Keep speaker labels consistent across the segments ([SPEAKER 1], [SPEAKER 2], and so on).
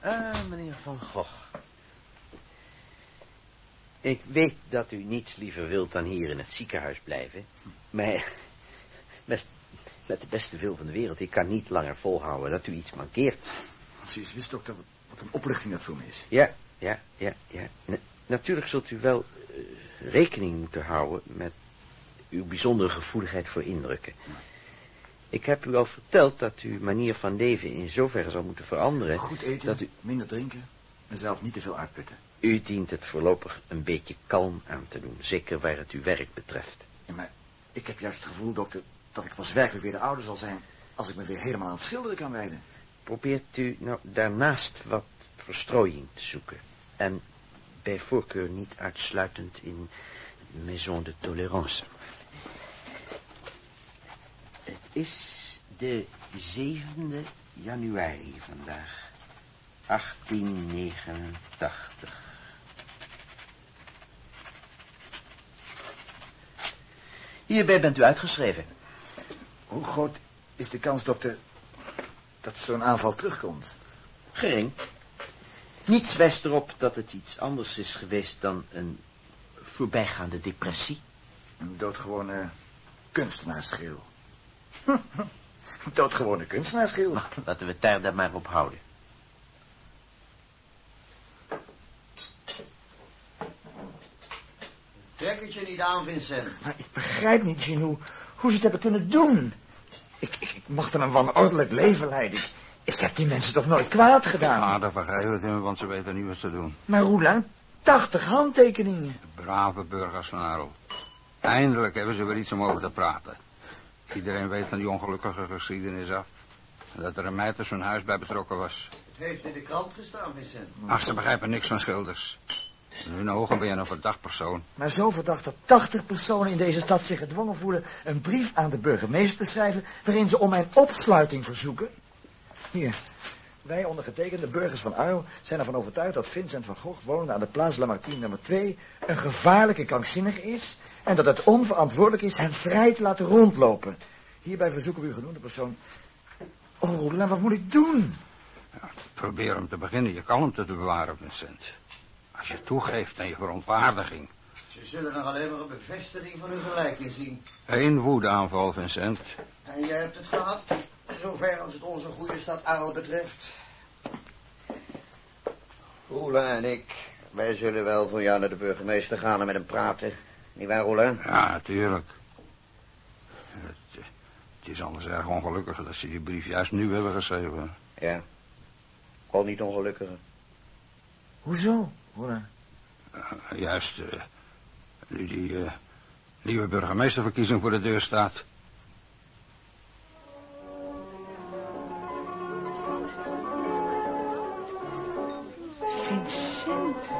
[SPEAKER 1] Ah, meneer Van Gogh. Ik weet dat u niets liever wilt dan hier in het ziekenhuis blijven. Maar met, met de beste wil van de wereld, ik kan niet langer volhouden dat u iets mankeert.
[SPEAKER 2] Als u eens wist, dokter, wat een oplichting dat voor me is.
[SPEAKER 1] Ja, ja, ja, ja. Na- natuurlijk zult u wel eh, rekening moeten houden met uw bijzondere gevoeligheid voor indrukken. Ik heb u al verteld dat uw manier van leven in zoverre zal moeten veranderen.
[SPEAKER 2] Goed eten,
[SPEAKER 1] Dat u,
[SPEAKER 2] minder drinken en zelf niet te veel uitputten.
[SPEAKER 1] u dient het voorlopig een beetje kalm aan te doen. Zeker waar het uw werk betreft.
[SPEAKER 2] Ja, maar ik heb juist het gevoel, dokter, dat ik pas werkelijk weer de ouder zal zijn... als ik me weer helemaal aan het schilderen kan wijden.
[SPEAKER 1] Probeert u nou daarnaast wat verstrooiing te zoeken. En bij voorkeur niet uitsluitend in Maison de Tolérance. Het is de 7e januari vandaag. 1889. Hierbij bent u uitgeschreven.
[SPEAKER 2] Hoe groot is de kans, dokter, dat zo'n aanval terugkomt?
[SPEAKER 1] Gering. Niets wijst erop dat het iets anders is geweest dan een voorbijgaande depressie.
[SPEAKER 2] Een doodgewone kunstenaarsschil. doodgewone kunstenaarsschil.
[SPEAKER 1] Nou, laten we het daar dan maar op houden.
[SPEAKER 3] Trek het je niet aan, Vincent.
[SPEAKER 2] Maar ik begrijp niet, Gino, hoe ze het hebben kunnen doen. Ik, ik, ik mocht hem een wanordelijk leven leiden. Ik, ik heb die mensen toch nooit kwaad gedaan.
[SPEAKER 4] Ja, daar vergeven we want ze weten niet wat ze doen.
[SPEAKER 2] Maar hoe lang? Tachtig handtekeningen.
[SPEAKER 4] Brave burgers van Arel. Eindelijk hebben ze weer iets om over te praten. Iedereen weet van die ongelukkige geschiedenis af. En dat er een meid uit zo'n huis bij betrokken was.
[SPEAKER 3] Het heeft in de krant gestaan, Vincent.
[SPEAKER 4] Ach, ze begrijpen niks van schilders. In hun ogen ben je een verdacht persoon.
[SPEAKER 2] Maar zo verdacht dat 80 personen in deze stad zich gedwongen voelen een brief aan de burgemeester te schrijven waarin ze om mijn opsluiting verzoeken. Hier, wij ondergetekende burgers van Arles zijn ervan overtuigd dat Vincent van Gogh, wonende aan de Place Lamartine nummer 2, een gevaarlijke krankzinnige is en dat het onverantwoordelijk is hem vrij te laten rondlopen. Hierbij verzoeken we uw genoemde persoon... Oh, Roland, wat moet ik doen?
[SPEAKER 4] Probeer om te beginnen je kalmte te bewaren, Vincent. Als je toegeeft aan je verontwaardiging.
[SPEAKER 3] Ze zullen er alleen maar een bevestiging van hun gelijk in zien.
[SPEAKER 4] Eén woedeaanval, Vincent.
[SPEAKER 3] En jij hebt het gehad, zover als het onze goede stad Arel betreft. Roela en ik, wij zullen wel voor jou naar de burgemeester gaan en met hem praten. Niet waar, Roela?
[SPEAKER 4] Ja, natuurlijk. Het, eh, het is anders erg ongelukkig dat ze je brief juist nu hebben geschreven.
[SPEAKER 3] Ja. Al niet ongelukkiger.
[SPEAKER 2] Hoezo, Roland?
[SPEAKER 4] Eh, juist eh, nu die eh, nieuwe burgemeesterverkiezing voor de deur staat.
[SPEAKER 5] Vincent.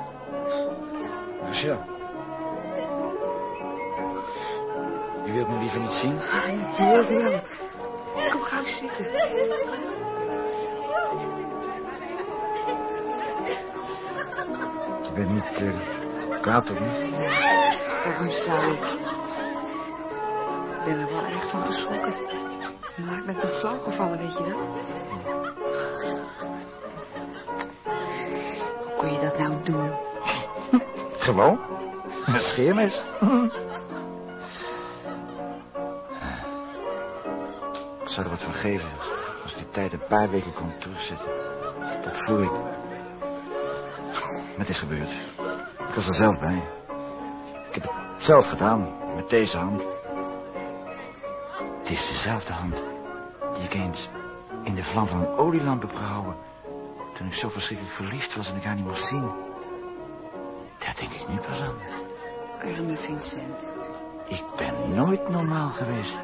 [SPEAKER 2] Rachel. U wilt me liever niet zien?
[SPEAKER 5] Ah, natuurlijk wel. Kom gauw zitten.
[SPEAKER 2] Je bent niet uh, kwaad op me?
[SPEAKER 5] Waarom zou ik? Ik ben er wel erg van geschrokken. Maar ik ben toch flauw gevallen, weet je dat? Hoe kon je dat nou doen?
[SPEAKER 2] Gewoon? Een scheermes? Ik zou er wat van geven als ik die tijd een paar weken kon. Tot voor ik... Maar het is gebeurd. Ik was er zelf bij. Ik heb het zelf gedaan, met deze hand. Het is dezelfde hand die ik eens in de vlam van een olielamp heb gehouden... toen ik zo verschrikkelijk verliefd was en ik haar niet mocht zien. Daar denk ik nu pas aan.
[SPEAKER 5] Arme Vincent.
[SPEAKER 2] Ik ben nooit normaal geweest.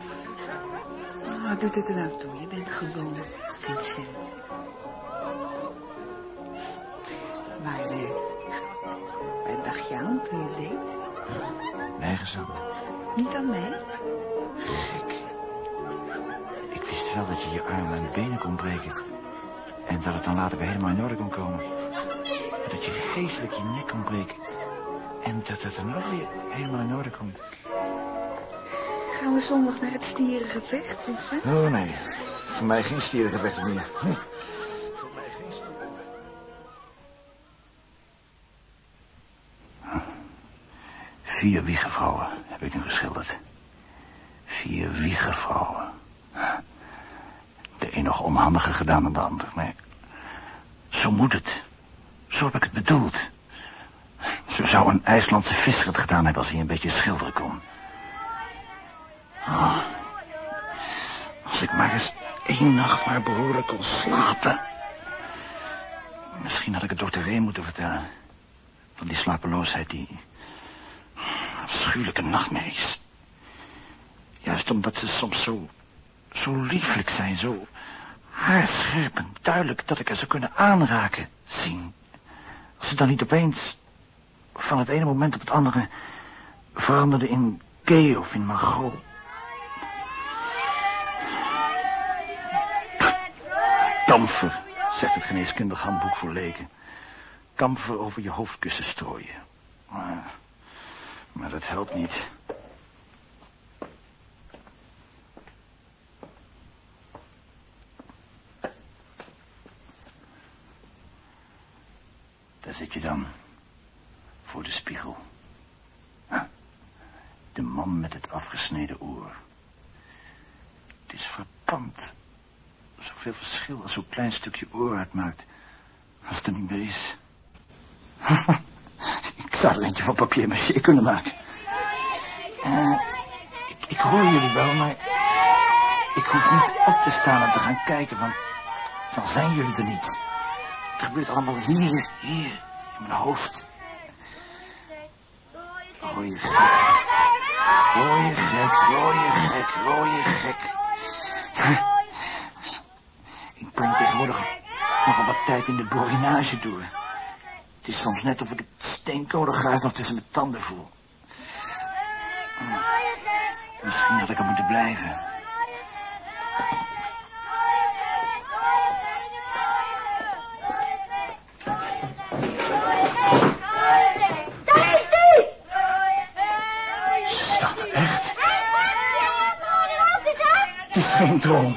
[SPEAKER 5] Wat doet het er nou toe? Je bent gewoon Vincent. Waar, eh, waar dacht je aan toen je het deed?
[SPEAKER 2] Nergens aan.
[SPEAKER 5] Niet aan mij?
[SPEAKER 2] Gek. Ik wist wel dat je je armen en benen kon breken. En dat het dan later weer helemaal in orde kon komen. Maar dat je geestelijk je nek kon breken. En dat het dan ook weer helemaal in orde komt.
[SPEAKER 5] Gaan we zondag naar het stierengevecht, Vincent?
[SPEAKER 2] Oh, nee. Voor mij geen stierengevecht meer. Nee. Voor mij geen. Vier wiegenvrouwen heb ik nu geschilderd. Vier wiegenvrouwen. De een nog onhandiger gedaan dan de ander, maar... Zo moet het. Zo heb ik het bedoeld. Zo zou een IJslandse visser het gedaan hebben als hij een beetje schilderen kon. Één nacht maar behoorlijk kon slapen. Misschien had ik het dokter Reen moeten vertellen. Van die slapeloosheid, die afschuwelijke nachtmerries. Juist omdat ze soms zo, zo lieflijk zijn, zo haarscherp en duidelijk dat ik er zou kunnen aanraken, zien. Als ze dan niet opeens van het ene moment op het andere veranderde in Gay of in Margot. Kamfer, zegt het geneeskundig handboek voor leken. Kamfer over je hoofdkussen strooien. Maar, maar dat helpt niet. Daar zit je dan. Voor de spiegel. De man met het afgesneden oor. Het is verpand. Zoveel verschil als zo'n klein stukje oor uitmaakt. Als het er niet meer is. ik zou er eentje van papier maché kunnen maken. Uh, ik, ik hoor jullie wel, maar... Ik hoef niet op te staan en te gaan kijken, want... Dan zijn jullie er niet. Het gebeurt allemaal hier, hier, in mijn hoofd. Rode gek. Rode gek, rode gek, rode gek. Tegenwoordig nogal wat tijd in de borinage door. Het is soms net of ik het steenkolengaas nog tussen mijn tanden voel. Misschien had ik er moeten blijven. geen droom.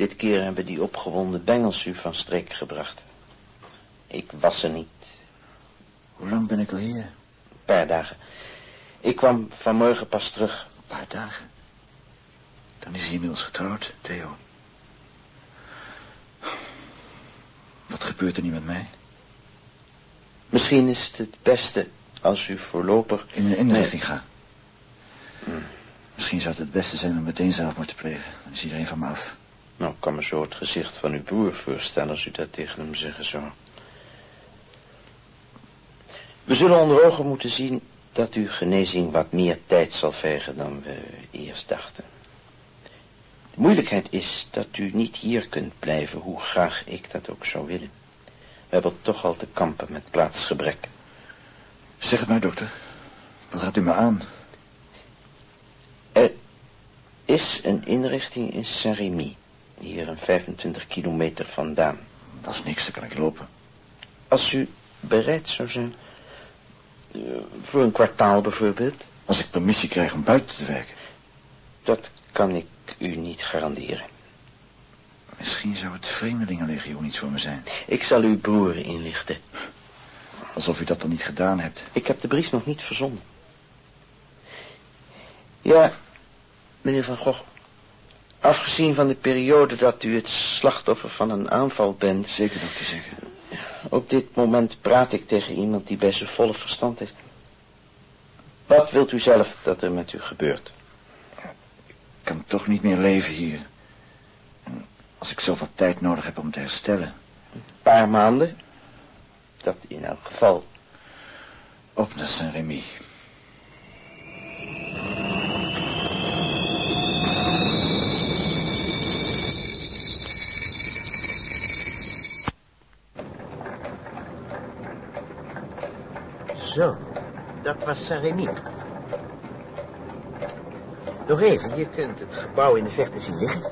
[SPEAKER 1] Dit keer hebben die opgewonden bengels u van streek gebracht. Ik was er niet.
[SPEAKER 2] Hoe lang ben ik al hier?
[SPEAKER 1] Een paar dagen. Ik kwam vanmorgen pas terug.
[SPEAKER 2] Een paar dagen? Dan is hij inmiddels getrouwd, Theo. Wat gebeurt er nu met mij?
[SPEAKER 1] Misschien is het het beste als u voorlopig...
[SPEAKER 2] In een inrichting nee. ga. Hmm. Misschien zou het het beste zijn om meteen zelfmoord te plegen. Dan is iedereen van me af.
[SPEAKER 1] Nou, ik kan me zo het gezicht van uw broer voorstellen als u dat tegen hem zeggen zou. We zullen onder ogen moeten zien dat uw genezing wat meer tijd zal vergen dan we eerst dachten. De moeilijkheid is dat u niet hier kunt blijven, hoe graag ik dat ook zou willen. We hebben toch al te kampen met plaatsgebrek.
[SPEAKER 2] Zeg het maar, dokter. Wat gaat u me aan?
[SPEAKER 1] Er is een inrichting in Saint-Rémy, hier een 25 kilometer vandaan.
[SPEAKER 2] Dat is niks, dan kan ik lopen.
[SPEAKER 1] Als u bereid zou zijn, uh, voor een kwartaal bijvoorbeeld.
[SPEAKER 2] Als ik permissie krijg om buiten te werken.
[SPEAKER 1] Dat kan ik u niet garanderen.
[SPEAKER 2] Misschien zou het Vreemdelingenlegioen iets voor me zijn.
[SPEAKER 1] Ik zal uw broer inlichten.
[SPEAKER 2] Alsof u dat dan niet gedaan hebt.
[SPEAKER 1] Ik heb de brief nog niet verzonden. Ja, meneer Van Gogh. Afgezien van de periode dat u het slachtoffer van een aanval bent...
[SPEAKER 2] Zeker, dokter, zeker.
[SPEAKER 1] Op dit moment praat ik tegen iemand die bij zijn volle verstand is. Wat wilt u zelf dat er met u gebeurt?
[SPEAKER 2] Ik kan toch niet meer leven hier. Als ik zoveel tijd nodig heb om te herstellen.
[SPEAKER 1] Een paar maanden? Dat in elk geval.
[SPEAKER 2] Op naar Saint-Rémy.
[SPEAKER 6] Zo,
[SPEAKER 1] Dat was Saint-Rémy. Nog even, je kunt het gebouw in de verte zien liggen.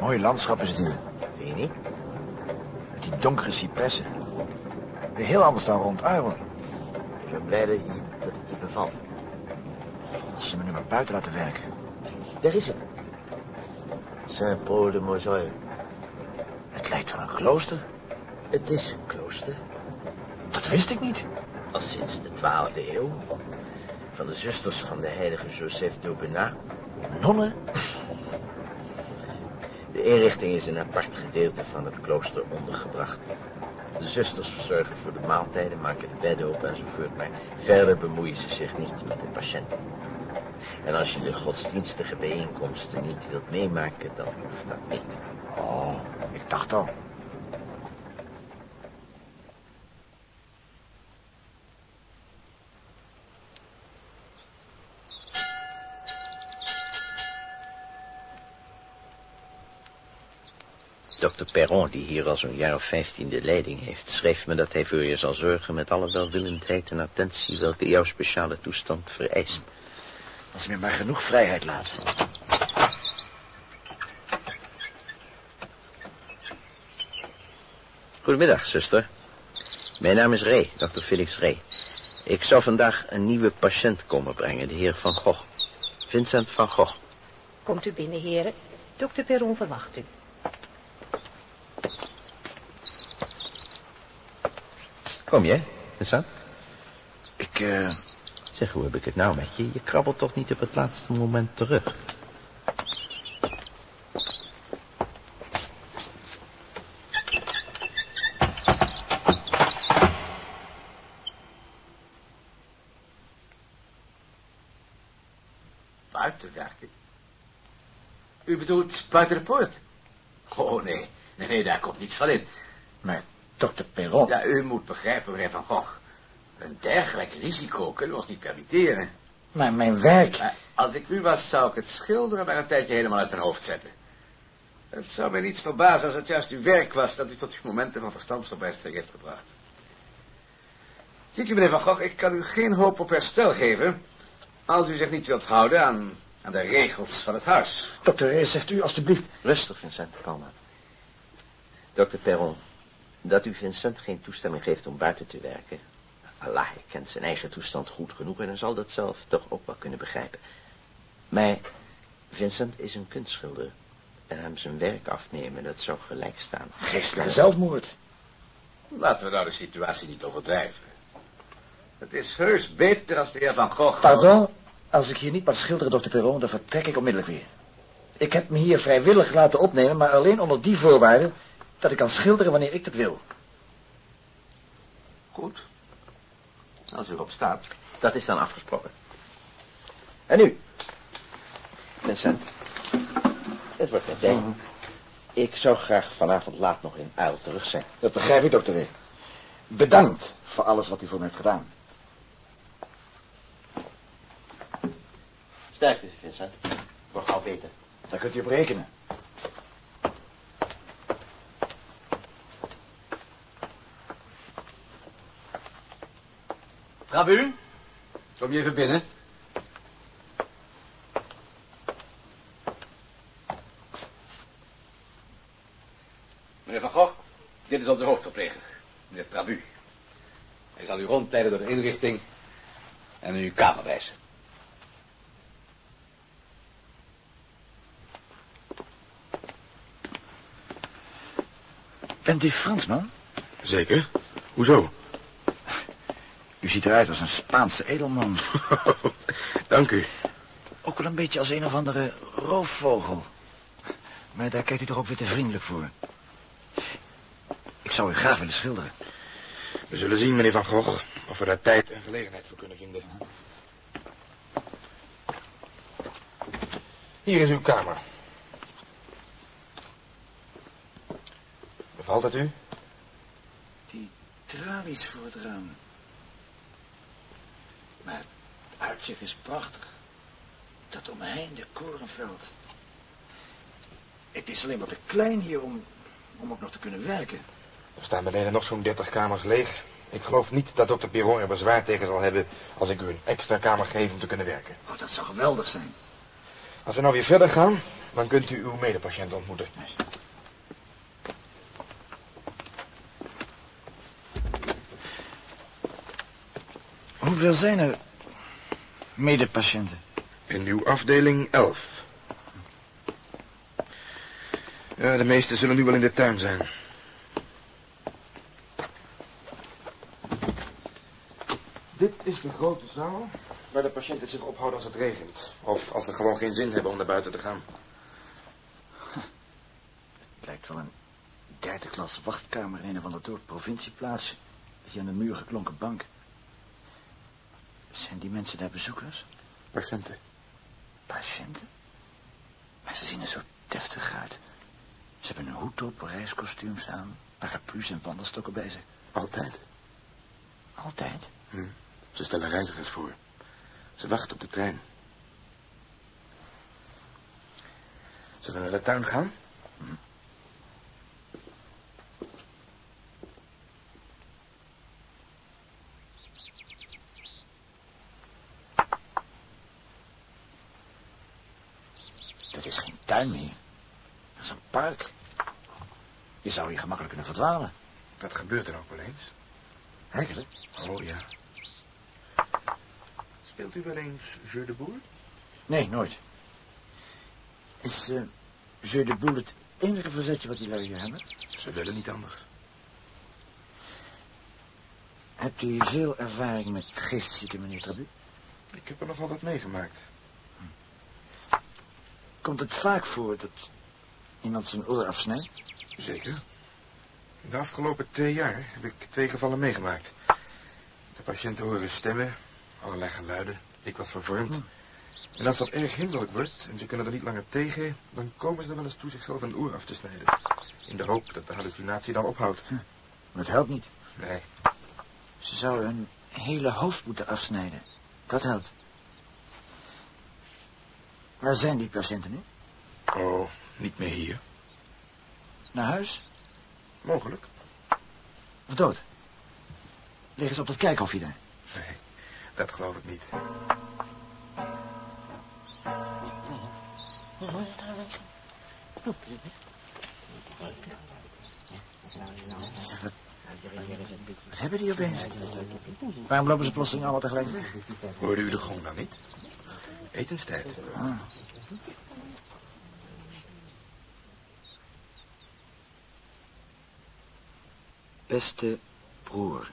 [SPEAKER 2] Mooi landschap is het hier.
[SPEAKER 1] Vind je niet?
[SPEAKER 2] Met die donkere cipressen. Weer heel anders dan rond Uilen.
[SPEAKER 1] Ik ben blij dat, je, dat het je bevalt.
[SPEAKER 2] Als ze me nu maar buiten laten werken.
[SPEAKER 1] Daar is het. Saint-Paul de Moselle.
[SPEAKER 2] Het lijkt wel een klooster.
[SPEAKER 1] Het is een klooster.
[SPEAKER 2] Dat wist ik niet.
[SPEAKER 1] Al sinds de 12e eeuw. Van de zusters van de heilige Joseph d'Aubenas.
[SPEAKER 2] Nonnen?
[SPEAKER 1] De inrichting is in een apart gedeelte van het klooster ondergebracht. De zusters verzorgen voor de maaltijden, maken de bedden op enzovoort, maar verder bemoeien ze zich niet met de patiënten. En als je de godsdienstige bijeenkomsten niet wilt meemaken, dan hoeft dat niet.
[SPEAKER 2] Oh, ik dacht al.
[SPEAKER 1] Dokter Perron, die hier al zo'n jaar of vijftien de leiding heeft, schreef me dat hij voor je zal zorgen met alle welwillendheid en attentie welke jouw speciale toestand vereist.
[SPEAKER 2] Als ze me maar genoeg vrijheid laten.
[SPEAKER 1] Goedemiddag, zuster. Mijn naam is Ray, dokter Felix Ray. Ik zou vandaag een nieuwe patiënt komen brengen, de heer Van Gogh. Vincent van Gogh.
[SPEAKER 7] Komt u binnen, heren. Dokter Perron verwacht u.
[SPEAKER 1] Kom je, Vincent?
[SPEAKER 2] Ik, eh...
[SPEAKER 1] Zeg, hoe heb ik het nou met je? Je krabbelt toch niet op het laatste moment terug?
[SPEAKER 8] Buiten werken? U bedoelt buiten de poort? Oh, nee. Nee, nee, daar komt niets van in.
[SPEAKER 2] Maar dokter Perron...
[SPEAKER 8] Ja, u moet begrijpen, meneer Van Gogh. Een dergelijk risico kunnen we ons niet permitteren.
[SPEAKER 2] Maar mijn werk...
[SPEAKER 8] Maar als ik u was, zou ik het schilderen maar een tijdje helemaal uit mijn hoofd zetten. Het zou mij niets verbazen als het juist uw werk was dat u tot uw momenten van verstandsverbijstering heeft gebracht. Ziet u, meneer Van Gogh, ik kan u geen hoop op herstel geven... als u zich niet wilt houden aan, aan de regels van het huis.
[SPEAKER 2] Dokter Ray, zegt u alstublieft...
[SPEAKER 1] Rustig, Vincent, kalm. Dokter Perron, dat u Vincent geen toestemming geeft om buiten te werken... Allah, hij kent zijn eigen toestand goed genoeg en hij zal dat zelf toch ook wel kunnen begrijpen. Maar Vincent is een kunstschilder. En hem zijn werk afnemen, dat zou gelijk staan.
[SPEAKER 2] Geestelijke zelfmoord.
[SPEAKER 8] Laten we nou de situatie niet overdrijven. Het is heus beter als de heer Van Gogh...
[SPEAKER 2] Pardon, als ik hier niet mag schilderen, dokter Perron, dan vertrek ik onmiddellijk weer. Ik heb me hier vrijwillig laten opnemen, maar alleen onder die voorwaarde... dat ik kan schilderen wanneer ik dat wil.
[SPEAKER 8] Goed. Als u erop staat.
[SPEAKER 1] Dat is dan afgesproken. En nu? Vincent. Het wordt net tijd. Ik zou graag vanavond laat nog in Uil terug zijn.
[SPEAKER 2] Dat begrijp ik, dokter. Bedankt voor alles wat u voor me hebt gedaan.
[SPEAKER 1] Sterkte, Vincent. Voor gauw beter.
[SPEAKER 2] Daar kunt u op rekenen.
[SPEAKER 8] Trabu, kom je even binnen. Meneer Van Gogh, dit is onze hoofdverpleger, meneer Trabu. Hij zal u rondleiden door de inrichting en uw kamer wijzen.
[SPEAKER 2] Bent u Fransman?
[SPEAKER 9] Zeker. Hoezo?
[SPEAKER 2] U ziet eruit als een Spaanse edelman.
[SPEAKER 9] Dank u.
[SPEAKER 2] Ook wel een beetje als een of andere roofvogel. Maar daar kijkt u toch ook weer te vriendelijk voor. Ik zou u graag willen schilderen.
[SPEAKER 9] We zullen zien, meneer Van Gogh, of we daar tijd en gelegenheid voor kunnen vinden. Hier is uw kamer. Bevalt het u?
[SPEAKER 2] Die tralies voor het raam. Maar het uitzicht is prachtig. Dat omheinde korenveld. Het is alleen wat te klein hier om, om ook nog te kunnen werken.
[SPEAKER 9] Er staan beneden nog zo'n 30 kamers leeg. Ik geloof niet dat dokter Piron er bezwaar tegen zal hebben als ik u een extra kamer geef om te kunnen werken.
[SPEAKER 2] Oh, dat zou geweldig zijn.
[SPEAKER 9] Als we nou weer verder gaan, dan kunt u uw medepatiënt ontmoeten.
[SPEAKER 2] Hoeveel zijn er medepatiënten?
[SPEAKER 9] In uw afdeling 11. Ja, de meesten zullen nu wel in de tuin zijn. Dit is de grote zaal waar de patiënten zich ophouden als het regent. Of als ze gewoon geen zin hebben om naar buiten te gaan.
[SPEAKER 2] Het lijkt wel een derde klas wachtkamer in een van de dorp provincieplaatsje. Met die aan de muur geklonken bank. Zijn die mensen daar bezoekers?
[SPEAKER 9] Patiënten.
[SPEAKER 2] Patiënten? Maar ze zien er zo deftig uit. Ze hebben een hoed op, reiskostuums aan, paraplu's en wandelstokken bij zich.
[SPEAKER 9] Altijd.
[SPEAKER 2] Altijd?
[SPEAKER 9] Hm. Ze stellen reizigers voor. Ze wachten op de trein. Zullen we naar de tuin gaan?
[SPEAKER 2] Dat is geen tuin meer. Dat is een park. Je zou hier gemakkelijk kunnen verdwalen.
[SPEAKER 9] Dat gebeurt er ook wel eens.
[SPEAKER 2] Eigenlijk?
[SPEAKER 9] Oh ja. Speelt u wel eens Jeu de Boer?
[SPEAKER 2] Nee, nooit. Is uh, Jeu de Boel het enige verzetje wat die lui hier hebben?
[SPEAKER 9] Ze willen niet anders.
[SPEAKER 2] Hebt u veel ervaring met geestzieke meneer Trabu?
[SPEAKER 9] Ik heb er nogal wat meegemaakt.
[SPEAKER 2] Komt het vaak voor dat iemand zijn oor afsnijdt?
[SPEAKER 9] Zeker. In de afgelopen twee jaar heb ik twee gevallen meegemaakt. De patiënten horen stemmen, allerlei geluiden. Ik was vervormd. En als dat erg hinderlijk wordt en ze kunnen er niet langer tegen... dan komen ze er wel eens toe zichzelf een oor af te snijden. In de hoop dat de hallucinatie dan ophoudt.
[SPEAKER 2] Maar het helpt niet.
[SPEAKER 9] Nee,
[SPEAKER 2] Ze zouden hun hele hoofd moeten afsnijden. Dat helpt. Waar zijn die patiënten nu?
[SPEAKER 9] oh, niet meer hier.
[SPEAKER 2] Naar huis?
[SPEAKER 9] Mogelijk.
[SPEAKER 2] Of dood? Liggen ze op dat kijkhofje daar?
[SPEAKER 9] Nee, dat geloof ik niet.
[SPEAKER 2] Wat, wat hebben die opeens? Waarom lopen ze plotseling allemaal tegelijk weg?
[SPEAKER 9] Hoorde u de gong dan niet? Etenstijd.
[SPEAKER 2] Beste broer,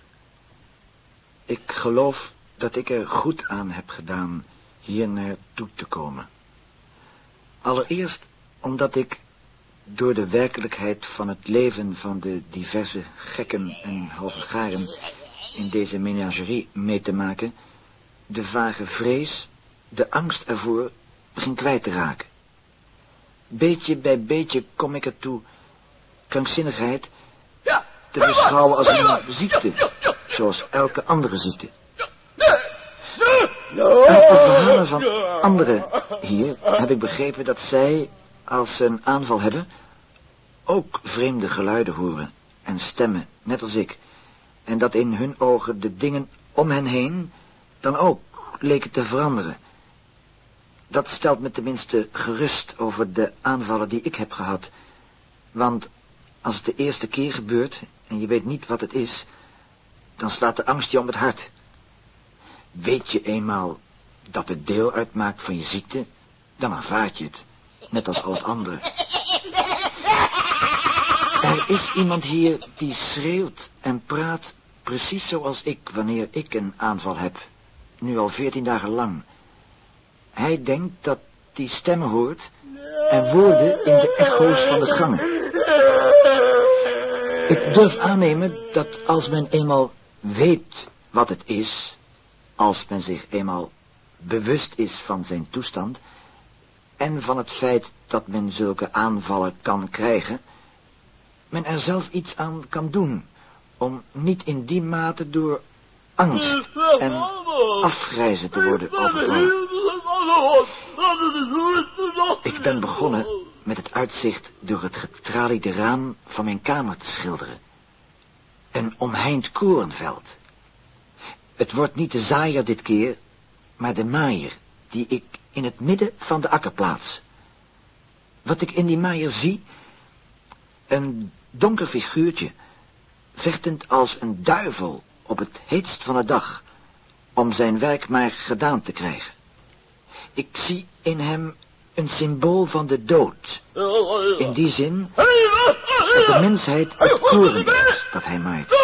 [SPEAKER 2] ik geloof dat ik er goed aan heb gedaan hier naartoe te komen. Allereerst omdat ik door de werkelijkheid van het leven van de diverse gekken en halve garen in deze menagerie mee te maken, de vage vrees, de angst ervoor begin kwijt te raken. Beetje bij beetje kom ik ertoe krankzinnigheid te beschouwen als een ziekte, zoals elke andere ziekte. Uit de verhalen van anderen hier heb ik begrepen dat zij, als ze een aanval hebben, ook vreemde geluiden horen en stemmen, net als ik. En dat in hun ogen de dingen om hen heen dan ook leken te veranderen. Dat stelt me tenminste gerust over de aanvallen die ik heb gehad. Want als het de eerste keer gebeurt en je weet niet wat het is, dan slaat de angst je om het hart. Weet je eenmaal dat het deel uitmaakt van je ziekte, dan aanvaard je het, net als al het andere. Er is iemand hier die schreeuwt en praat precies zoals ik wanneer ik een aanval heb, nu al veertien dagen lang. Hij denkt dat hij stemmen hoort en woorden in de echo's van de gangen. Ik durf aannemen dat als men eenmaal weet wat het is, als men zich eenmaal bewust is van zijn toestand en van het feit dat men zulke aanvallen kan krijgen, men er zelf iets aan kan doen om niet in die mate door angst en afgrijzen te worden overvallen. Ik ben begonnen met het uitzicht door het getraliede raam van mijn kamer te schilderen.
[SPEAKER 10] Een omheind korenveld. Het wordt niet de zaaier dit keer, maar de maaier, die ik in het midden van de akker plaats. Wat ik in die maaier zie, een donker figuurtje, vechtend als een duivel op het heetst van de dag, om zijn werk maar gedaan te krijgen. Ik zie in hem een symbool van de dood. In die zin dat de mensheid het is dat hij maait.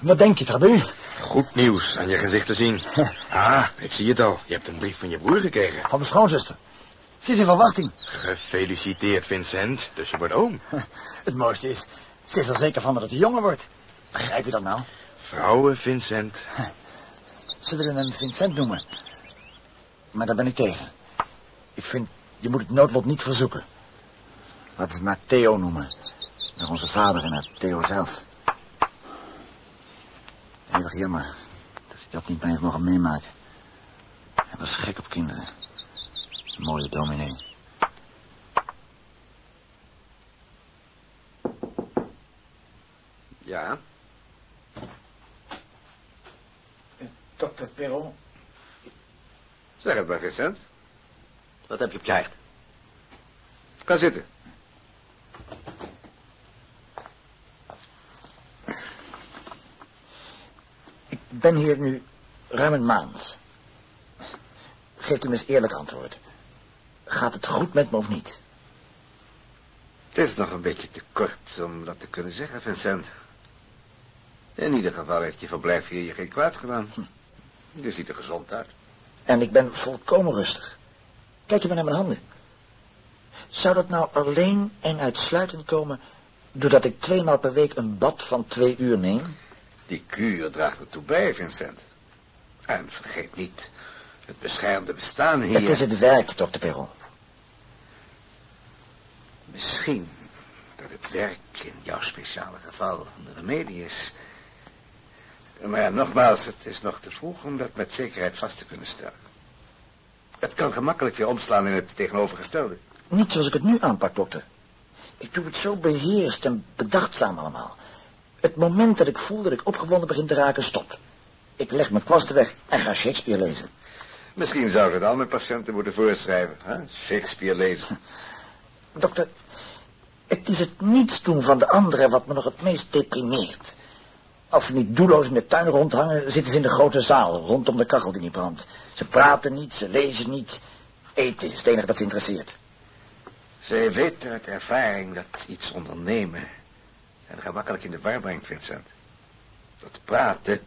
[SPEAKER 2] Wat denk je, Trabu?
[SPEAKER 9] Goed nieuws aan je gezicht te zien. Ah, ik zie het al. Je hebt een brief van je broer gekregen.
[SPEAKER 2] Van mijn schoonzuster. Ze is in verwachting.
[SPEAKER 9] Gefeliciteerd, Vincent. Dus je wordt oom.
[SPEAKER 2] Het mooiste is, ze is er zeker van dat het een jongen wordt. Begrijp je dat nou?
[SPEAKER 9] Vrouwen, Vincent.
[SPEAKER 2] Ze willen hem Vincent noemen. Maar daar ben ik tegen. Ik vind, je moet het noodlot niet verzoeken. Laat het maar Theo noemen. Naar onze vader en naar Theo zelf. Eeuwig jammer dat ik dat niet mee heeft mogen meemaken. Hij was gek op kinderen. Een mooie dominee.
[SPEAKER 8] Ja,
[SPEAKER 2] Dokter Perron,
[SPEAKER 8] zeg het maar, Vincent.
[SPEAKER 3] Wat heb je op je hart?
[SPEAKER 8] Ga zitten.
[SPEAKER 2] ik ben hier nu ruim een maand. Geef hem eens eerlijk antwoord. Gaat het goed met me of niet?
[SPEAKER 8] Het is nog een beetje te kort om dat te kunnen zeggen, Vincent. In ieder geval heeft je verblijf hier je geen kwaad gedaan. Je ziet er gezond uit.
[SPEAKER 2] En ik ben volkomen rustig. Kijk je maar naar mijn handen. Zou dat nou alleen en uitsluitend komen... doordat ik tweemaal per week een bad van twee uur neem?
[SPEAKER 8] Die kuur draagt ertoe bij, Vincent. En vergeet niet het beschermde bestaan hier.
[SPEAKER 2] Het is het werk, dokter Perron.
[SPEAKER 8] Misschien dat het werk in jouw speciale geval een remedie is. Maar ja, nogmaals, het is nog te vroeg om dat met zekerheid vast te kunnen stellen. Het kan gemakkelijk weer omslaan in het tegenovergestelde.
[SPEAKER 2] Niet zoals ik het nu aanpak, dokter. Ik doe het zo beheerst en bedachtzaam allemaal. Het moment dat ik voel dat ik opgewonden begin te raken, stop. Ik leg mijn kwasten weg en ga Shakespeare lezen.
[SPEAKER 8] Misschien zou ik het al mijn patiënten moeten voorschrijven. Hè? Shakespeare lezen.
[SPEAKER 2] Dokter, het is het niets doen van de anderen wat me nog het meest deprimeert. Als ze niet doelloos in de tuin rondhangen, zitten ze in de grote zaal, rondom de kachel die niet brandt. Ze praten niet, ze lezen niet. Eten is het enige dat ze interesseert.
[SPEAKER 8] Zij weet uit ervaring dat iets ondernemen en gemakkelijk in de war brengt, Vincent. Dat praten,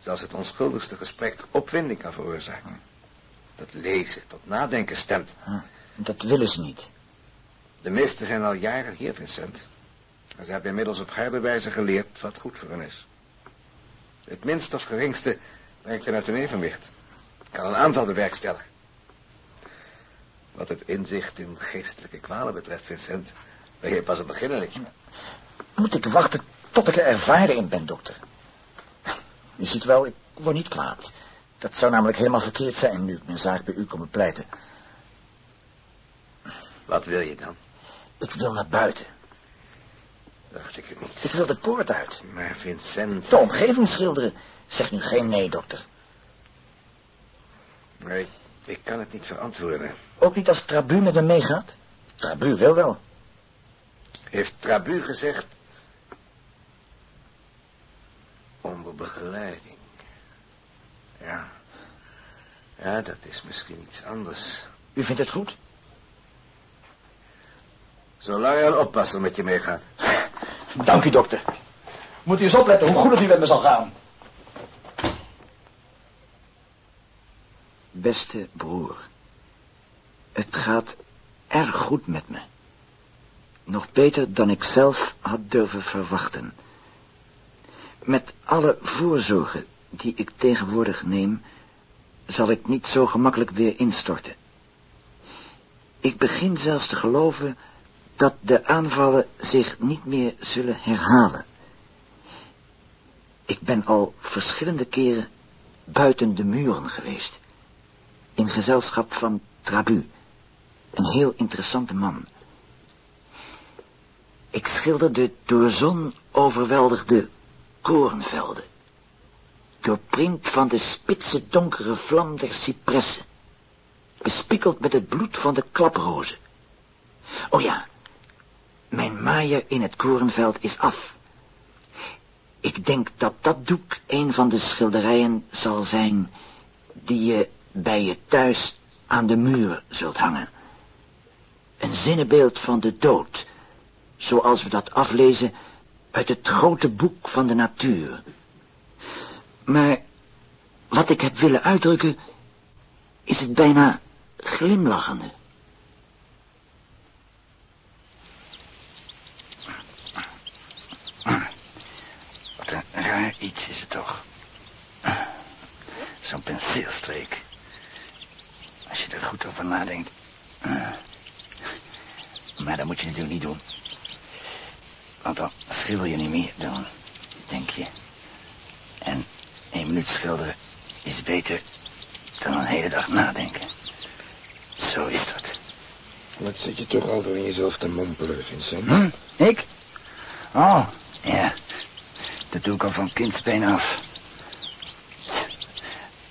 [SPEAKER 8] zelfs het onschuldigste gesprek, opwinding kan veroorzaken. Dat lezen tot nadenken stemt.
[SPEAKER 2] Dat willen ze niet.
[SPEAKER 8] De meesten zijn al jaren hier, Vincent. En ze hebben inmiddels op harde wijze geleerd wat goed voor hen is. Het minste of geringste brengt hen uit hun evenwicht. Kan een aanval bewerkstelligen. Wat het inzicht in geestelijke kwalen betreft, Vincent, ben je pas een beginneling.
[SPEAKER 2] Moet ik wachten tot ik er ervaren in ben, dokter? Je ziet wel, ik word niet kwaad. Dat zou namelijk helemaal verkeerd zijn nu ik mijn zaak bij u kom bepleiten.
[SPEAKER 8] Wat wil je dan?
[SPEAKER 2] Ik wil naar buiten.
[SPEAKER 8] Dacht ik het niet.
[SPEAKER 2] Ik wil de poort uit.
[SPEAKER 8] Maar Vincent...
[SPEAKER 2] De omgeving schilderen. Zeg nu geen nee, dokter.
[SPEAKER 8] Nee, ik kan het niet verantwoorden.
[SPEAKER 2] Ook niet als Trabu met me meegaat? Trabu wil wel.
[SPEAKER 8] Heeft Trabu gezegd... Onder begeleiding. Ja. Ja, dat is misschien iets anders.
[SPEAKER 2] U vindt het goed?
[SPEAKER 8] Zolang er een oppasser met je meegaat.
[SPEAKER 2] Dank u, dokter. Moet u eens opletten hoe goed het u met me zal gaan. Beste broer, het gaat erg goed met me. Nog beter dan ik zelf had durven verwachten. Met alle voorzorgen die ik tegenwoordig neem, zal ik niet zo gemakkelijk weer instorten. Ik begin zelfs te geloven dat de aanvallen zich niet meer zullen herhalen. Ik ben al verschillende keren buiten de muren geweest. In gezelschap van Trabu, een heel interessante man. Ik schilderde door zon overweldigde korenvelden. Doorpriemd van de spitse donkere vlam der cipressen. Bespikkeld met het bloed van de klaprozen. Oh ja, mijn maaier in het korenveld is af. Ik denk dat dat doek een van de schilderijen zal zijn die je bij je thuis aan de muur zult hangen. Een zinnebeeld van de dood, zoals we dat aflezen uit het grote boek van de natuur. Maar wat ik heb willen uitdrukken, is het bijna glimlachende. Wat een raar iets is het toch. Zo'n penseelstreek. Als je er goed over nadenkt. Maar dat moet je natuurlijk niet doen. Want dan schilder je niet meer, dan denk je. En één minuut schilderen is beter dan een hele dag nadenken. Zo is dat.
[SPEAKER 9] Wat zit je toch al door in jezelf te mompelen, Vincent?
[SPEAKER 2] Hm? Ik? Oh, ja. Dat doe ik al van kindsbeen af.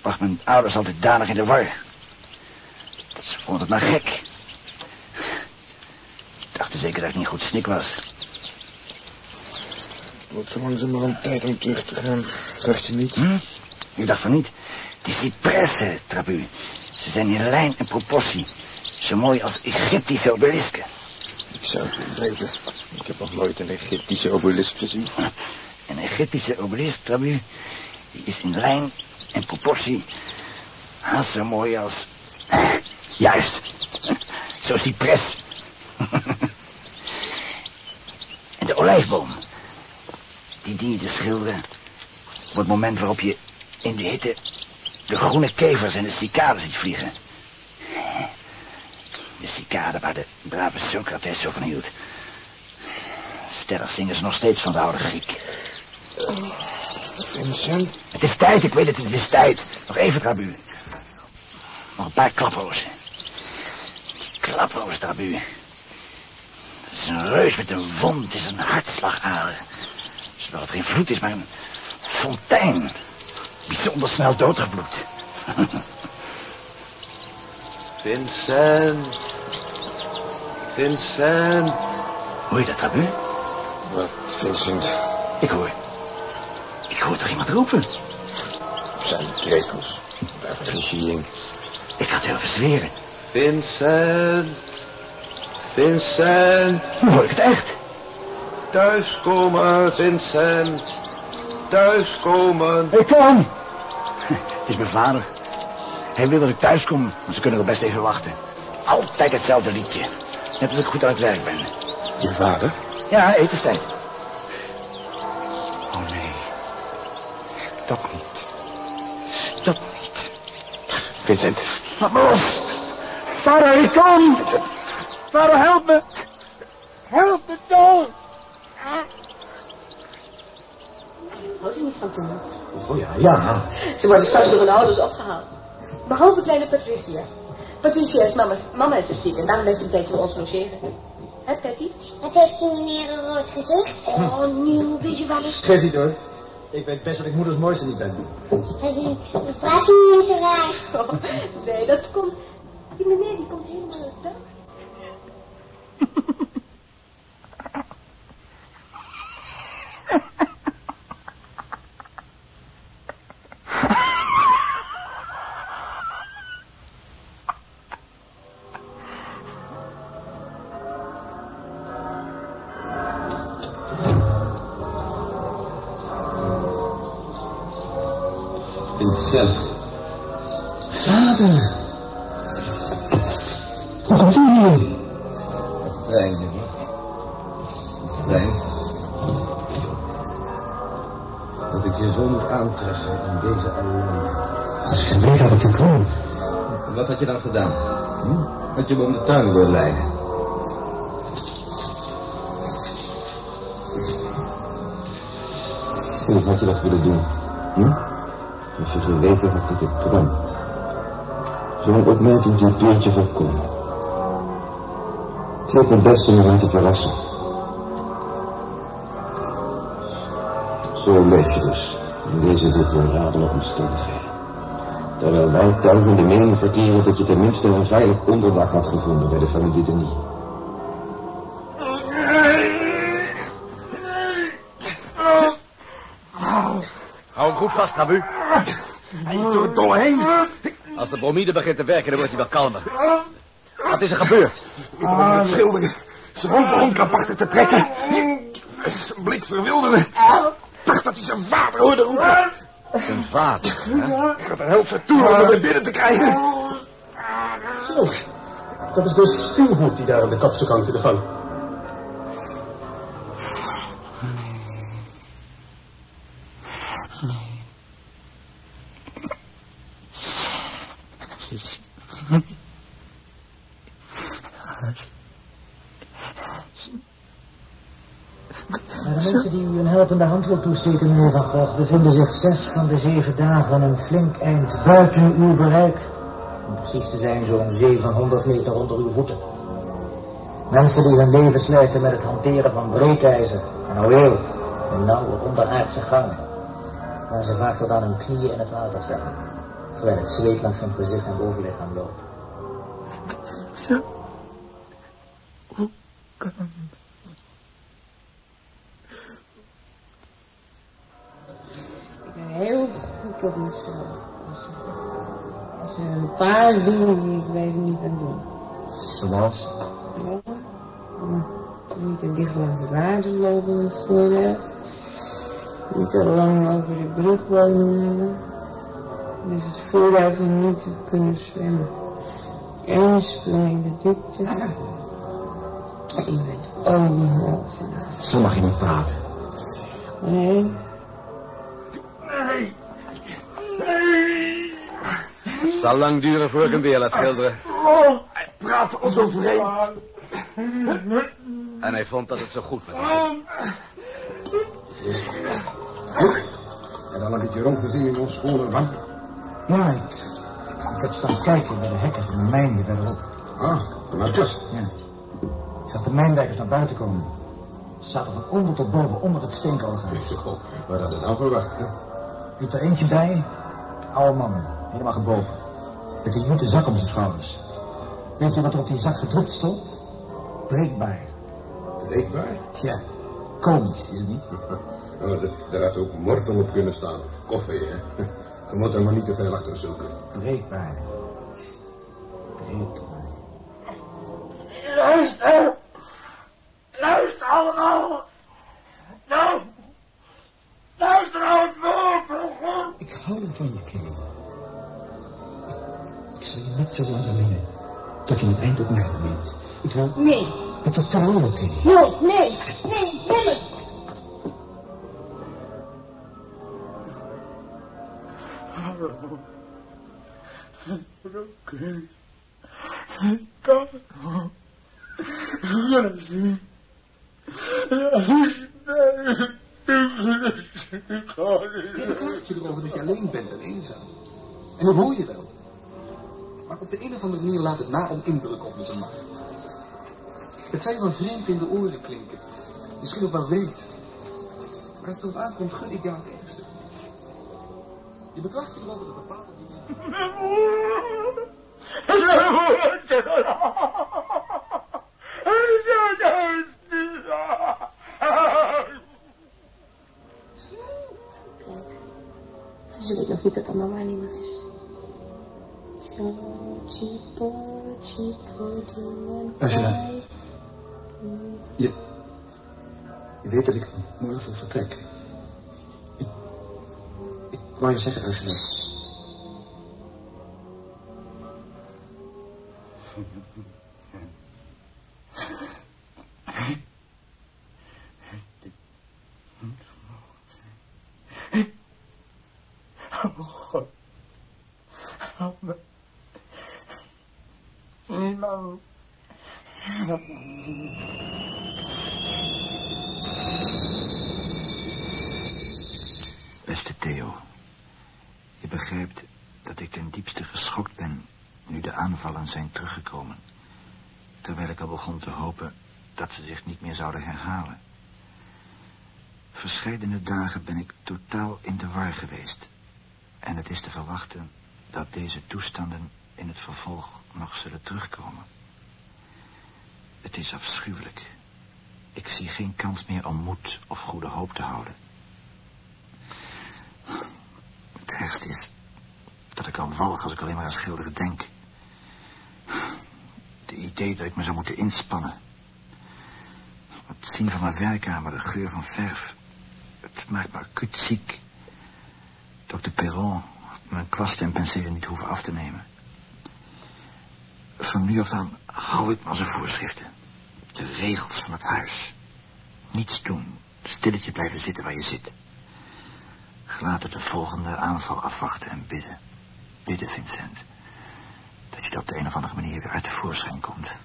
[SPEAKER 2] Bracht mijn ouders altijd danig in de war. Ze vonden het maar gek. Dachten zeker dat ik niet goed snik was.
[SPEAKER 9] Wordt zo langzamerhand tijd om terug te gaan. Dacht je niet?
[SPEAKER 2] Hm? Ik dacht van niet. Die cypressen, Trabu. Ze zijn in lijn en proportie. Zo mooi als Egyptische obelisken.
[SPEAKER 9] Ik zou het niet weten. Ik heb nog nooit een Egyptische obelisk gezien.
[SPEAKER 2] Een Egyptische obelisk, Trabu, die is in lijn en proportie haast zo mooi als... Juist, zo'n cypres. en de olijfboom, die dien je te schilderen op het moment waarop je in de hitte de groene kevers en de cicalen ziet vliegen. De cicade waar de brave Socrates zo van hield. Stellig zingen ze nog steeds van de oude Griek.
[SPEAKER 9] Vincent?
[SPEAKER 2] Het is tijd, ik weet het, het is tijd. Nog even, Trabu. Nog een paar klaprozen. Die klaproos, Trabu. Dat is een reus met een wond, het is een hartslagader. Zodat het geen vloed is, maar een fontein. Bijzonder snel doodgebloed.
[SPEAKER 11] Vincent. Vincent.
[SPEAKER 2] Hoor je dat, Trabu?
[SPEAKER 9] Wat, Vincent?
[SPEAKER 2] Ik hoor... Ik hoor toch iemand roepen?
[SPEAKER 9] Zijn krekels. Daar vergis je je in.
[SPEAKER 2] Ik had durven zweren.
[SPEAKER 11] Vincent. Vincent.
[SPEAKER 2] Nu hoor ik het echt.
[SPEAKER 11] Thuiskomen, Vincent. Thuiskomen.
[SPEAKER 2] Ik kom. Het is mijn vader. Hij wil dat ik thuis kom, maar ze kunnen er best even wachten. Altijd hetzelfde liedje. Net als ik goed aan het werk ben.
[SPEAKER 9] Je vader?
[SPEAKER 2] Ja, etenstijd. Oh nee. Dat niet. Dat niet.
[SPEAKER 9] Vincent.
[SPEAKER 2] Laat me los. Vader, ik kom. Vader, help me. Help me toch.
[SPEAKER 12] Houdt u niet van toen?
[SPEAKER 13] Oh ja, ja.
[SPEAKER 12] Ze worden straks door hun ouders opgehaald. Behalve kleine Patricia. Patricia is mama's, mama is ziek en daarom heeft ze een tijdje bij ons logeren. Hè, Patty?
[SPEAKER 14] Wat heeft die meneer rood gezegd?
[SPEAKER 12] Oh, nieuw, weet je wel eens...
[SPEAKER 13] Geef niet hoor. Ik weet best dat ik moeders mooiste niet ben.
[SPEAKER 14] Hij niet. We praten niet zo raar.
[SPEAKER 12] Oh, nee, dat komt... Die meneer die komt helemaal uit het
[SPEAKER 15] Zo'n opmerking die Peertje voorkomen. Het leek me best om hem te verrassen. Zo leef je dus, in deze deplorabele omstandigheden. Terwijl wij thuis in de mening verkeren dat je tenminste een veilig onderdak had gevonden bij de familie Denis.
[SPEAKER 8] Hou hem goed vast, Nabu.
[SPEAKER 9] Hij is door het dolle heen.
[SPEAKER 8] Als de bromide begint te werken, dan wordt hij wel kalmer. Wat is er gebeurd?
[SPEAKER 9] Onder het schilderen. Zijn hand begon krampachtig te trekken. Zijn blik verwilderde. dacht dat hij zijn vader hoorde roepen.
[SPEAKER 8] Zijn vader?
[SPEAKER 9] Ik had een helft toe om hem weer binnen te krijgen.
[SPEAKER 11] Zo, dat is dus uw hoed die daar aan de kapstok hangt in de gang.
[SPEAKER 16] Maar de mensen die u een wil toesteken, meneer Van Gogh, bevinden zich zes van de zeven dagen een flink eind buiten uw bereik. Om precies te zijn zo'n 700 meter onder uw voeten. Mensen die hun leven sluiten met het hanteren van breekijzer en houweel in nauwe onderaardse gangen, waar ze vaak tot aan hun knieën in het water staan, terwijl het zweet langs hun gezicht en bovenlichaam loopt.
[SPEAKER 10] Zo. Hoe kan
[SPEAKER 17] Ik ben op mezelf. Er zijn een paar dingen die ik weet niet aan doen.
[SPEAKER 2] Zoals?
[SPEAKER 17] Ja, Niet te dicht langs het water lopen bijvoorbeeld. Niet te lang over de brugwoning hangen. Dus het voordeel van niet te kunnen zwemmen. Eén sprong in de diepte. En je bent overal vanaf.
[SPEAKER 2] Zo mag je niet praten.
[SPEAKER 17] Nee,
[SPEAKER 8] zal lang duren voor ik hem weer laat schilderen.
[SPEAKER 9] Oh, hij praat zo vreemd.
[SPEAKER 8] En hij vond dat het zo goed met hem ging.
[SPEAKER 11] En dan een beetje rondgezien in ons schone wang.
[SPEAKER 2] Ja, ik, ik heb staan kijken bij de hekken van de mijn die verderop.
[SPEAKER 11] Ah, vanuit kust.
[SPEAKER 2] Ja. Ik zag de mijnwerkers naar buiten komen. Ze zaten van onder tot boven onder het steenkoolgaan.
[SPEAKER 11] Zo, waar hadden we nou verwacht, hè?
[SPEAKER 2] Er liep er eentje bij, oude man, helemaal gebogen. Met een jute zak om zijn schouders. Weet je wat er op die zak gedrukt stond? Breekbaar.
[SPEAKER 11] Breekbaar?
[SPEAKER 2] Ja, komisch, is het niet?
[SPEAKER 11] Oh, daar had ook mortel op kunnen staan. Of koffie, hè? Je moet er maar niet te veel achter zoeken.
[SPEAKER 2] Breekbaar. Breekbaar.
[SPEAKER 10] Luister! Luister allemaal! Nou! Luister het woord!
[SPEAKER 2] Ik hou van je, Kenny. Ik zal je net zo lang beminnen, tot je het eind op mij bemint. Ik wil...
[SPEAKER 12] Nee,
[SPEAKER 2] Het totaal ook, Kenny.
[SPEAKER 12] nee, nee, nee, nee.
[SPEAKER 10] Oké. Ik.
[SPEAKER 11] Geen kaartje erover dat je alleen bent en eenzaam. En dat hoor je wel. Maar op de een of andere manier laat het na om indruk op me te maken. Het je wel vreemd in de oren klinken. Misschien ook wel weet. Maar als het erop aankomt, gun ik jou het ergste. Je beklaagt je erover dat bepaalde dingen...
[SPEAKER 17] ze weet nog niet dat dat mama niet meer is.
[SPEAKER 2] Angela. Je... Je weet dat ik morgen vertrek. Ik... Ik wou je zeggen, Angela.
[SPEAKER 10] Oh, God. Help me. No.
[SPEAKER 2] Beste Theo, je begrijpt dat ik ten diepste geschokt ben nu de aanvallen zijn teruggekomen. Terwijl ik al begon te hopen dat ze zich niet meer zouden herhalen. Verscheidene dagen ben ik totaal in de war geweest. En het is te verwachten dat deze toestanden in het vervolg nog zullen terugkomen. Het is afschuwelijk. Ik zie geen kans meer om moed of goede hoop te houden. Het ergste is dat ik al walg als ik alleen maar aan schilderen denk. De idee dat ik me zou moeten inspannen. Het zien van mijn werkkamer, de geur van verf. Het maakt me acuut ziek. Dr. Perron had mijn kwasten en penselen niet hoeven af te nemen. Van nu af aan hou ik me aan zijn voorschriften. De regels van het huis. Niets doen. Stilletje blijven zitten waar je zit. Laten de volgende aanval afwachten en bidden. Bidden, Vincent. Dat je er op de een of andere manier weer uit de voorschijn komt.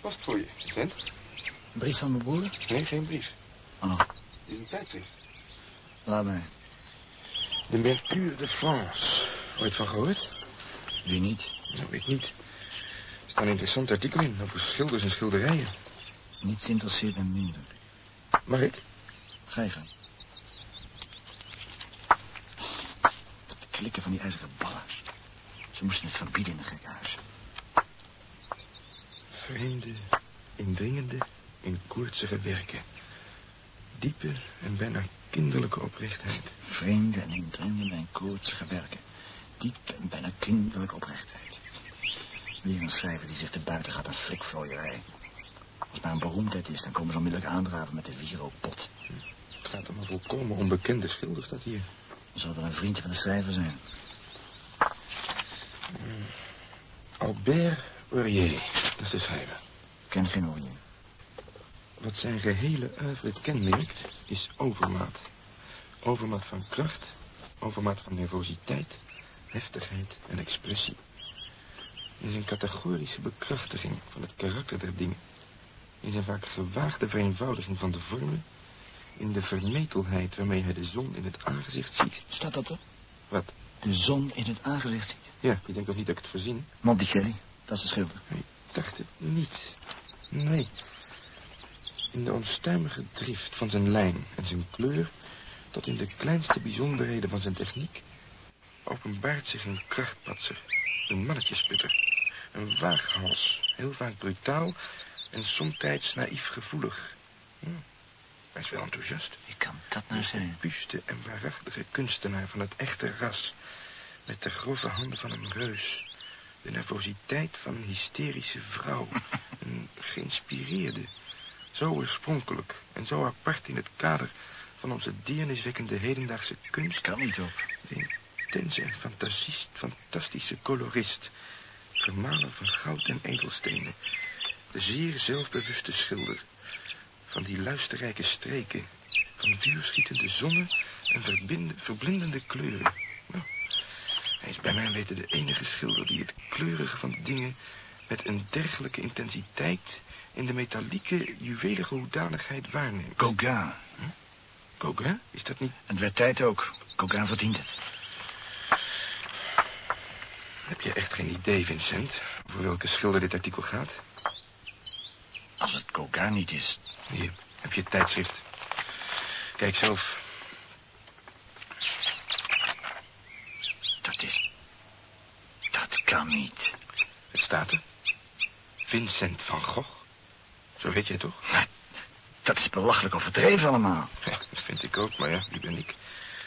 [SPEAKER 9] Was het voor je, Vincent?
[SPEAKER 18] Een brief van mijn broer?
[SPEAKER 9] Nee, geen brief.
[SPEAKER 18] Oh,
[SPEAKER 9] is een tijdschrift.
[SPEAKER 18] laat mij.
[SPEAKER 9] De Mercure de France. Ooit van gehoord?
[SPEAKER 2] Wie niet?
[SPEAKER 9] Nou, ik niet. Staan interessante artikelen in over schilders en schilderijen.
[SPEAKER 2] Niets interesseert me minder.
[SPEAKER 9] Mag ik?
[SPEAKER 2] Ga je gang. Dat klikken van die ijzeren ballen. Ze moesten het verbieden in een gekkenhuis.
[SPEAKER 9] Vreemde, indringende en koortsige werken. Diepe en bijna kinderlijke oprechtheid.
[SPEAKER 2] Vreemde en indringende en koortsige werken. Diep en bijna kinderlijke oprechtheid. Weer een schrijver die zich te buiten gaat aan flikvlooierij. Als het maar een beroemdheid is, dan komen ze onmiddellijk aandraven met de wierookpot.
[SPEAKER 9] Het gaat om een volkomen onbekende schilder, staat hier.
[SPEAKER 2] Zal wel een vriendje van de schrijver zijn.
[SPEAKER 9] Albert Aurier, dat is de schrijver.
[SPEAKER 2] Ken geen Aurier.
[SPEAKER 9] Wat zijn gehele oeuvre kenmerkt, is overmaat. Overmaat van kracht, overmaat van nervositeit, heftigheid en expressie. In zijn categorische bekrachtiging van het karakter der dingen. In zijn vaak gewaagde vereenvoudiging van de vormen. In de vermetelheid waarmee hij de zon in het aangezicht ziet.
[SPEAKER 2] Staat dat er?
[SPEAKER 9] Wat?
[SPEAKER 2] De zon in het aangezicht ziet.
[SPEAKER 9] Ja, je denkt toch niet dat ik het verzin?
[SPEAKER 2] Monticelli, dat is de schilder.
[SPEAKER 9] Ik dacht het niet. Nee. In de onstuimige drift van zijn lijn en zijn kleur... tot in de kleinste bijzonderheden van zijn techniek... openbaart zich een krachtpatser, een mannetjesputter... een waaghals, heel vaak brutaal... en somtijds naïef gevoelig. Hm. Hij is wel enthousiast.
[SPEAKER 2] Wie kan dat nou zijn?
[SPEAKER 9] Een buste en waarachtige kunstenaar van het echte ras... met de grove handen van een reus... De nervositeit van een hysterische vrouw. Een geïnspireerde. Zo oorspronkelijk en zo apart in het kader van onze deerniswekkende hedendaagse kunst.
[SPEAKER 2] Kan niet op.
[SPEAKER 9] De intense en fantastische colorist. Vermaler van goud en edelstenen. De zeer zelfbewuste schilder. Van die luisterrijke streken. Van vuurschietende zonnen en verblindende kleuren. Nou, hij is bij mijn weten de enige schilder die het kleurige van de dingen met een dergelijke intensiteit in de metallieke, juwelige hoedanigheid waarneemt.
[SPEAKER 2] Gauguin.
[SPEAKER 9] Hm? Gauguin? Is dat niet...
[SPEAKER 2] Het werd tijd ook. Gauguin verdient het.
[SPEAKER 9] Heb je echt geen idee, Vincent, voor welke schilder dit artikel gaat?
[SPEAKER 2] Als het Gauguin niet is.
[SPEAKER 9] Hier, heb je het tijdschrift. Kijk zelf.
[SPEAKER 2] Dat is... Dat kan niet.
[SPEAKER 9] Het staat er. Vincent van Gogh. Zo heet jij toch?
[SPEAKER 2] Dat is belachelijk overdreven allemaal.
[SPEAKER 9] Ja, dat vind ik ook, maar ja, wie ben ik?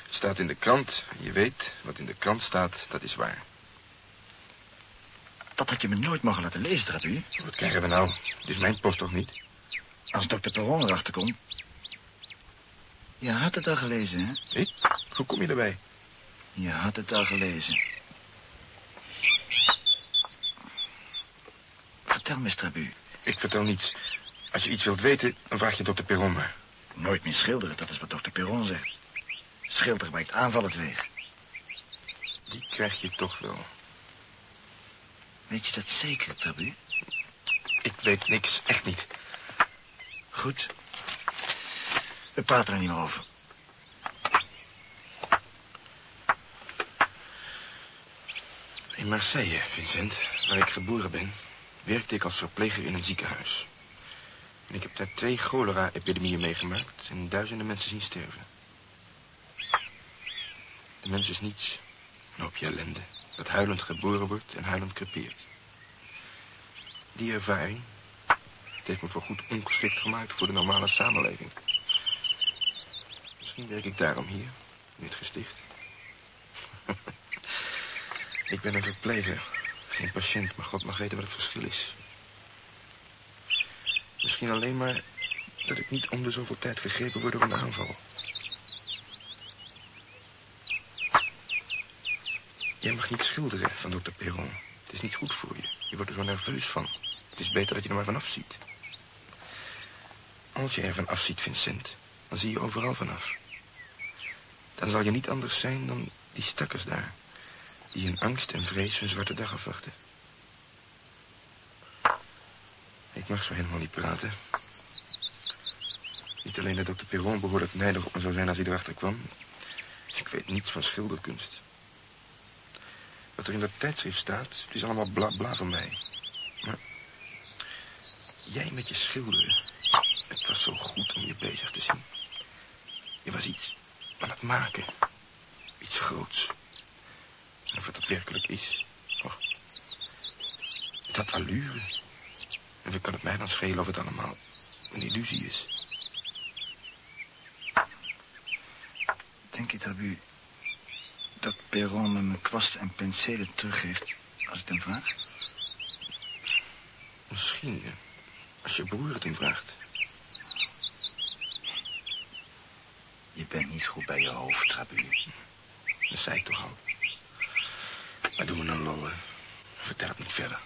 [SPEAKER 9] Het staat in de krant. Je weet, wat in de krant staat, dat is waar.
[SPEAKER 2] Dat had je me nooit mogen laten lezen, Drabu.
[SPEAKER 9] Wat krijgen we nou? Dit is mijn post toch niet?
[SPEAKER 2] Als dokter Perron erachter komt. Je had het al gelezen, hè?
[SPEAKER 9] Ik? Hoe kom je erbij?
[SPEAKER 2] Je had het al gelezen. Vertel me, Strabu.
[SPEAKER 9] Ik vertel niets. Als je iets wilt weten, dan vraag je dokter Perron maar.
[SPEAKER 2] Nooit meer schilderen, dat is wat dokter Perron zegt. Schilderen brengt aanvallen teweeg.
[SPEAKER 9] Die krijg je toch wel.
[SPEAKER 10] Weet je dat zeker, Tabu?
[SPEAKER 9] Ik weet niks, echt niet.
[SPEAKER 10] Goed. We praten er niet meer over.
[SPEAKER 9] In Marseille, Vincent, waar ik geboren ben, werkte ik als verpleger in een ziekenhuis. En ik heb daar twee cholera-epidemieën meegemaakt en duizenden mensen zien sterven. De mens is niets, een hoopje ellende, dat huilend geboren wordt en huilend crepeert. Die ervaring het heeft me voor goed ongeschikt gemaakt voor de normale samenleving. Misschien werk ik daarom hier, in dit gesticht. ik ben een verpleger, geen patiënt, maar God mag weten wat het verschil is. Misschien alleen maar dat ik niet om de zoveel tijd gegrepen word door een aanval. Jij mag niet schilderen van dokter Perron. Het is niet goed voor je. Je wordt er zo nerveus van. Het is beter dat je er maar vanaf ziet. Als je er vanaf ziet, Vincent, dan zie je overal vanaf. Dan zal je niet anders zijn dan die stakkers daar... die in angst en vrees hun zwarte dag afwachten. Ik mag zo helemaal niet praten. Niet alleen dat dokter Perron behoorlijk nijdig op me zou zijn als hij erachter kwam. Ik weet niets van schilderkunst. Wat er in dat tijdschrift staat, is allemaal bla bla van mij. Maar jij met je schilderen, het was zo goed om je bezig te zien. Je was iets aan het maken. Iets groots. En of het dat werkelijk is. Och, het had allure. En wie kan het mij dan schelen of het allemaal een illusie is?
[SPEAKER 10] Denk je, Tabu, dat Perron me mijn kwast en penselen teruggeeft als ik hem vraag?
[SPEAKER 9] Misschien, ja. als je broer het hem vraagt.
[SPEAKER 10] Je bent niet goed bij je hoofd.
[SPEAKER 9] Dat zei ik toch al. Maar doen we een lol, hè. Vertel het niet verder.